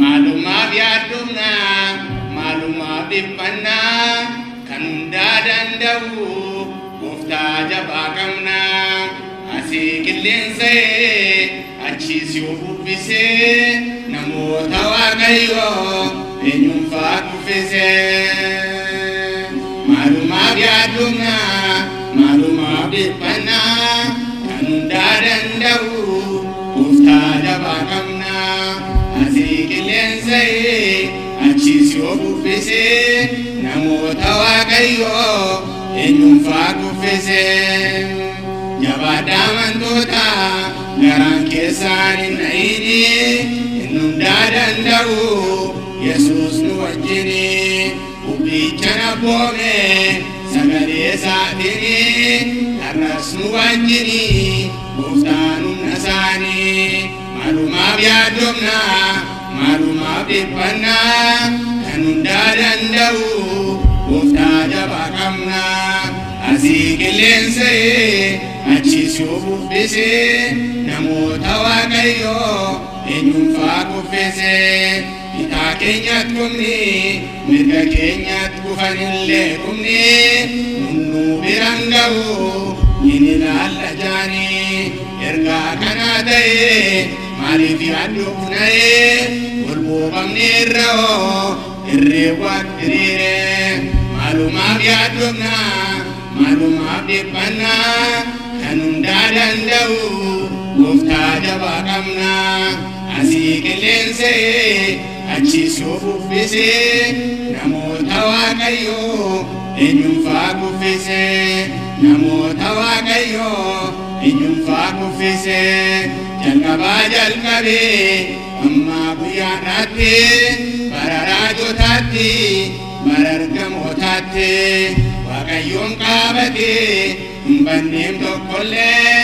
Maalumaaf yaaddumnaa, maalumaaf dhiphannaa, kan hundaa danda'u gooftaa jabaa qabnaa. Asii qilleensa'ee achiis yoo bubbisee namoota waaqayyoo eenyuunfaa kuffisee. Maalumaaf yaaddumnaa, maalumaaf dhiphannaa, danda'u gooftaa jabaa qabnaa. Asii qilleensa'ee achiis yoo bubbisee namoota waaqayyoo eenyuunfaa kuffisee. Jabaadhaa amantoota garaan keessaan hin dhayini hin hundaa danda'u nu wajjini bubbicha nabboome sagalee nu wajjini gooftaan humna isaanii maalumaaf yaaddomnaa maalumaaf dhiphannaa kan hundaa danda'u gooftaa jabaa qabnaa asii qilleensa'ee achiis yoo bubbisee namoota waaqayyoo eenyuunfaa kuffisee bitaa keenyatti kumni mirga keenyatti kufanillee kumni nunnuu biran ga'u inin Allah jaani erga kana ta'e maaliif yaadduufna'e walbuufamne irra'oo irree waan hiriire maalumaaf yaadduufna maalumaaf dhibbanna kan hundaa danda'u gooftaa jabaa qabna asii qilleensee achi suuf uffisee namoota waaqayyoo eenyuun faa guffisee. Namoota waaqayyoo eenyuunfaa kuffisee jalqabaa jalqabee ammaa guyyaadhaatti bara raajotaatti bara ergamootaatti waaqayyoon qaabatee hin banneem tokkollee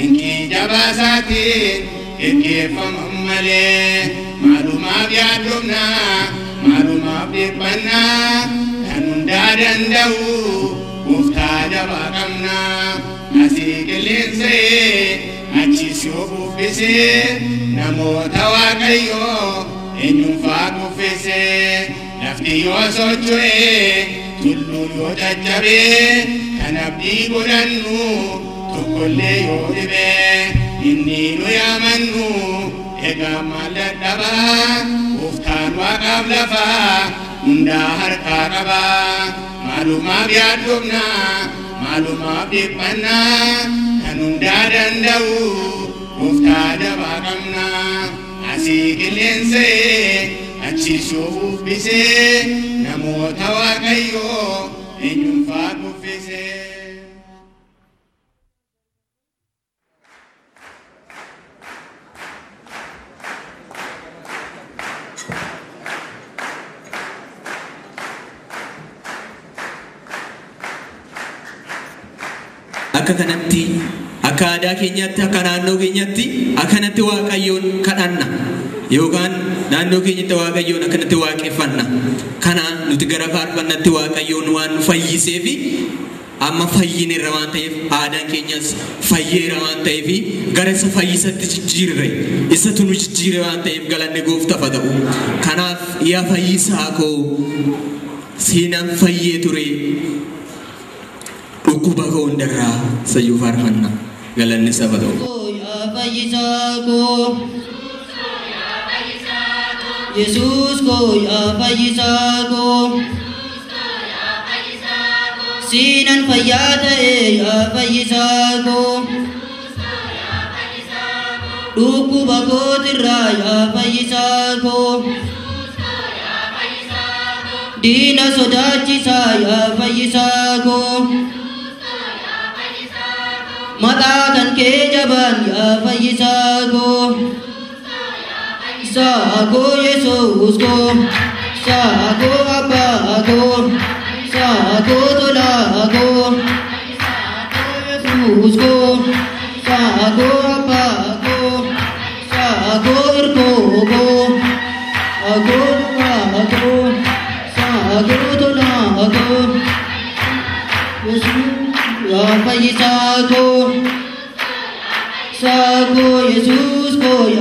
hinkii jabaasaatiin geggeeffaman malee maalumaaf yaaddomnaa maalumaaf dhiphannaa kan hundaa danda'u gooftaa qabnaa asii qilleensa'ee achiis yoo bubbisee namoota waaqayyoo eenyuunfaa kuffisee lafti yoo socho'ee tulluun yoo caccabee kan abdii godhannu tokkollee yoo dhibee inni nu yaamannu egaa maal dadhabaa gooftaan waaqaaf lafaa hundaa harkaa qabaa maalumaaf yaaddomnaa maaluma dhiphannaa kan hundaa danda'u gooftaa dabaa qabna asii qilleensee achi. Akka kanatti akka aadaa keenyaatti akka naannoo keenyaatti akkanatti waaqayyoon kadhanna. Yookaan naannoo keenyatti waaqayyoon akkanatti waaqeffanna. Kana nuti gara faarfannatti waaqayyoon waan nu fayyisee fi amma fayyineerra waan ta'eef aadaan keenyas fayyeera waan ta'eef gara isa fayyisatti jijjiirre. Isatu nu jijjiire waan ta'eef galanni gooftaaf haa ta'u. Kanaaf yaa fayyisaa koo seenaan fayyee ture ಉಪಗೊಂಡರ ಸಯುವಾರ್ಹನ್ನಗಳೆನ್ನಿಸಬಹುದು ಯೇಸೂಸ್ಕೋ ಯಾಪಯಿಸಾಗೋ sinan fayyada e ya fayyisago dhuku bagootirra ya fayyisago diina sodaachisaa ya fayyisago मदा धन के जब गो सागो। ये सो उसको। सागो सको अपो सको तो लागो उसको। सको अपो सको को गो अगो अगो सागो तो लागो सागो।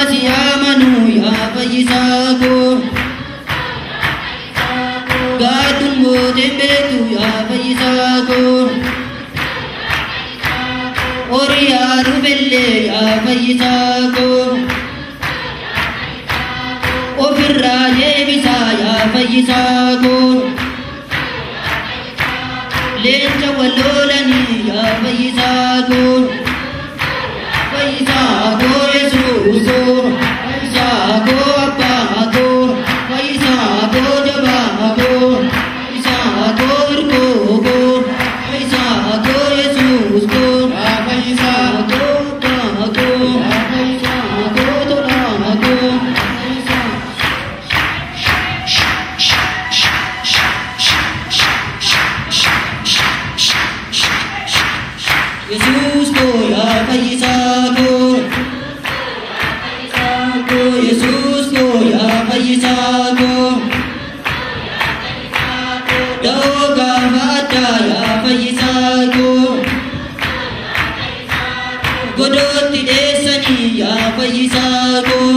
الذين آمنوا يا فيزاقوا قاد المدبت يا فيزاقوا ورياض بالليل يا فيزاقوا وفي الراية بسا يا فيزاقوا لين تولوا لني يا فيزاقوا पैसा गो गा मा पैसागो गुरोतिदेशनीया पैसागो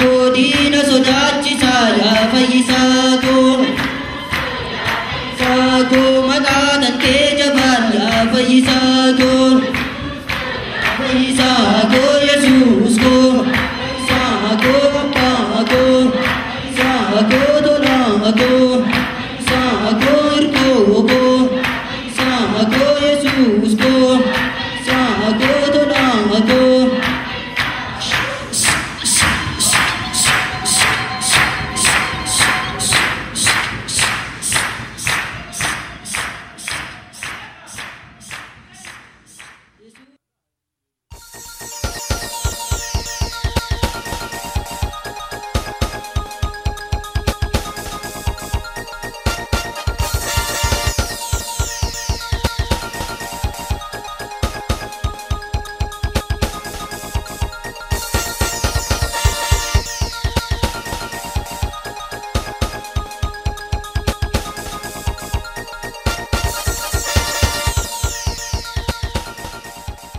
godina sodaachisaa yaa fayyisaa koo saakoo maqaa dantee jabaan yaa fayyisaa koo fayyisaa koo yesuus koo saakoo abbaa koo saakoo tolaa koo